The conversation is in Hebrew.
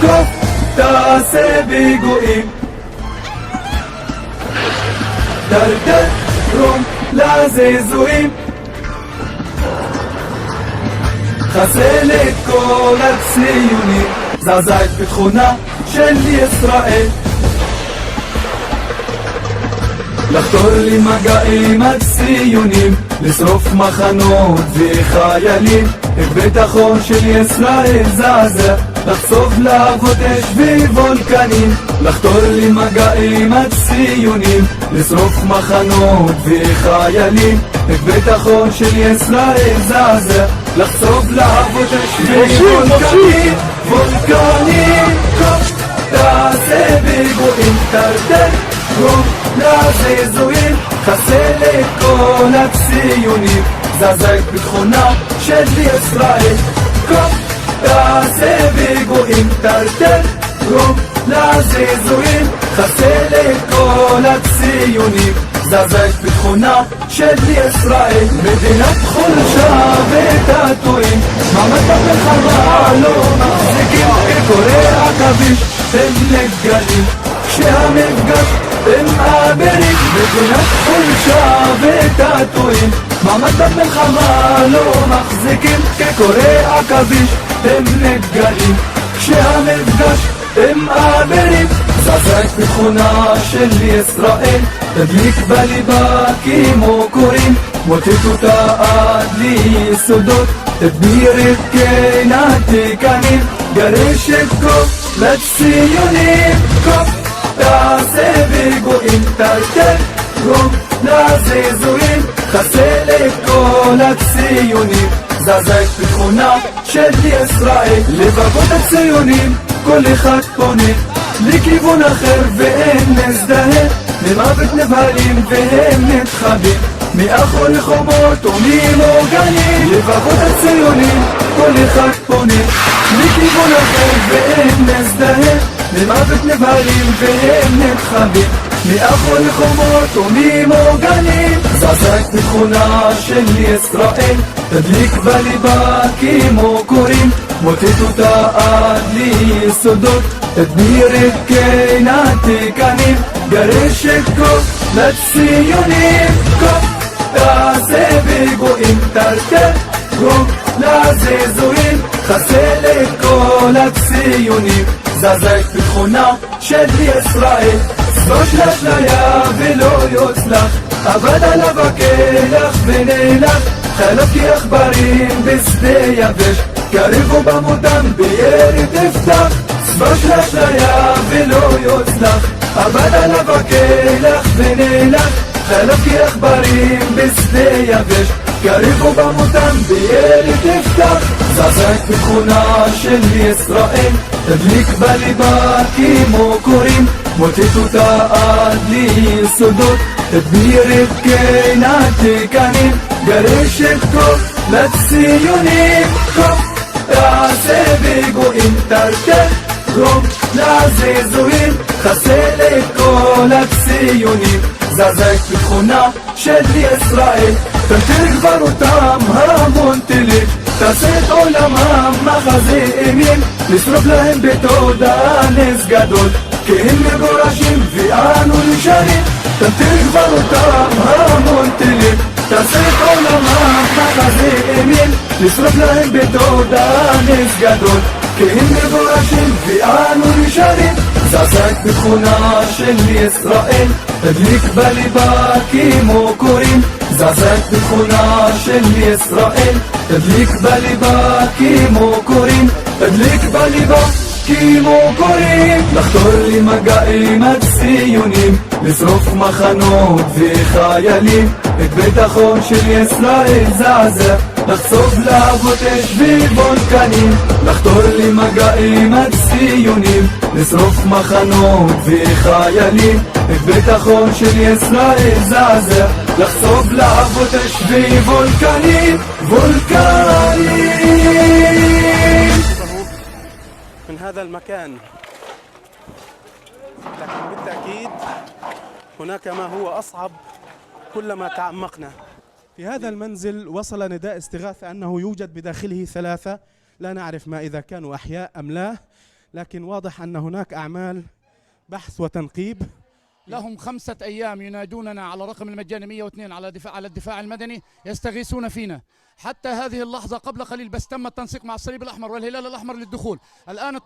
קוף תעשה ביגועים. דלדל רום לזעזועים חסל את כל הציונים. זעזע את ביטחונה של ישראל. לחתור למגעים הציונים לשרוף מחנות וחיילים. את ביטחון של ישראל זעזע לחשוף להבות אש ווולקנים. לחתור למגעים הציונים לשרוף מחנות וחיילים. את ביטחון של ישראל זעזע לחשוף להבות אש ווולקנים. וולקנים תעשה פיגועים תרדל רום לזעזועים חסל את כל הציונים זעזע את ביטחונה של ישראל. קוף תעשה פיגועים תרדל רום לזעזועים חסל את כל הציונים זעזע את ביטחונה של ישראל. מדינת חולשה ותעתועים מעמד במלחמה לא מחזיקים. כקורא עכביש הם נגלים כשהמפגש הם מעבירים מדינת חולשה ותעתועים מעמד במלחמה לא מחזיקים? כקורא עכביש הם נגלים כשהמפגש הם מעבירים זעזע את ביטחונה של ישראל. תדליק בליבה כמו קוראים מוטט אותה עד ליסודות. תדביר את כן התקנים גרש את כל לציונים. קוף תעשה פיגועים תרתר רום לזעזועים חסל את כל הציונים זעזע את ביטחונה של ישראל. לבבות הציונים כל אחד פונה לכיוון אחר והם מזדהה. למוות נבהלים והם מתחבאים מאחורי חומות וממוגנים לבבות הציונים כל אחד פונה לכיוון אחר והם מזדהה למוות נבהלים והם מתחבאים מאחורי חומות וממוגנים זעזע את ביטחונה של ישראל תדליק בליבה כמו קוראים. מוטט אותה עד ליסודות תדביר את כן התקנים. גרש את כל לציונים קוף תעשה פיגועים תרתר רום לזעזועים חסל את כל הציונים. זעזע את ביטחונה של ישראל. סבוש לאשליה ולא יוצלח אבד עליו הכלח ונאלח חלף כעכברים בשדה יבש. קריבו במותם בירי תפתח סבוש לאשליה ולא יוצלח אבד עליו הכלח ונאלח חלף כעכברים בשדה יבש. קריבו במותם בירי תפתח זעזע את ביטחונה של ישראל תדליק בליבה כמו קוראים מוטט אותה עד ליסודות תדביר את כן התקנים גרש את כל לציונים קוף תעשה פיגועים תרתר רום לזעזועים חסל את כל הציונים זעזע את ביטחונה של ישראל תמתיר כבר אותם המון טילים תעשה את עולמם מחזה אימים לשרוף להם בתודעה נס גדול כי הם מגורשים ואנו נשארים תמתיר כבר אותם המון טילים תעשה את עולמם מחזה אימים לשרוף להם בתודעה נס גדול כי הם מגורשים ואנו נשארים זעזע את ביטחונה של ישראל תדליק בליבה כמו קוראים זעזע את ביטחונה של ישראל. תדליק בליבה כמו קוראים תדליק בליבה כמו קוראים. לחתור למגעים הציונים לשרוף מחנות וחיילים. את ביטחון של ישראל זעזע לחצוב להבות אש ווולקנים לחתור למגעים הציונים לשרוף מחנות וחיילים את ביטחון של ישראל זעזע לחצוב להבות אש ווולקנים וולקנים من هذا المكان لكن بالتأكيد هناك ما هو أصعب كلما تعمقنا في هذا المنزل وصل نداء استغاثة أنه يوجد بداخله ثلاثة. لا نعرف ما إذا كانوا أحياء أم لا لكن واضح أن هناك أعمال بحث وتنقيب. لهم خمسة أيام ينادوننا على رقم المجاني 102 على دفاع على الدفاع المدني يستغيثون فينا. حتى هذه اللحظة قبل قليل بس تم التنسيق مع الصليب الأحمر والهلال الأحمر للدخول. الآن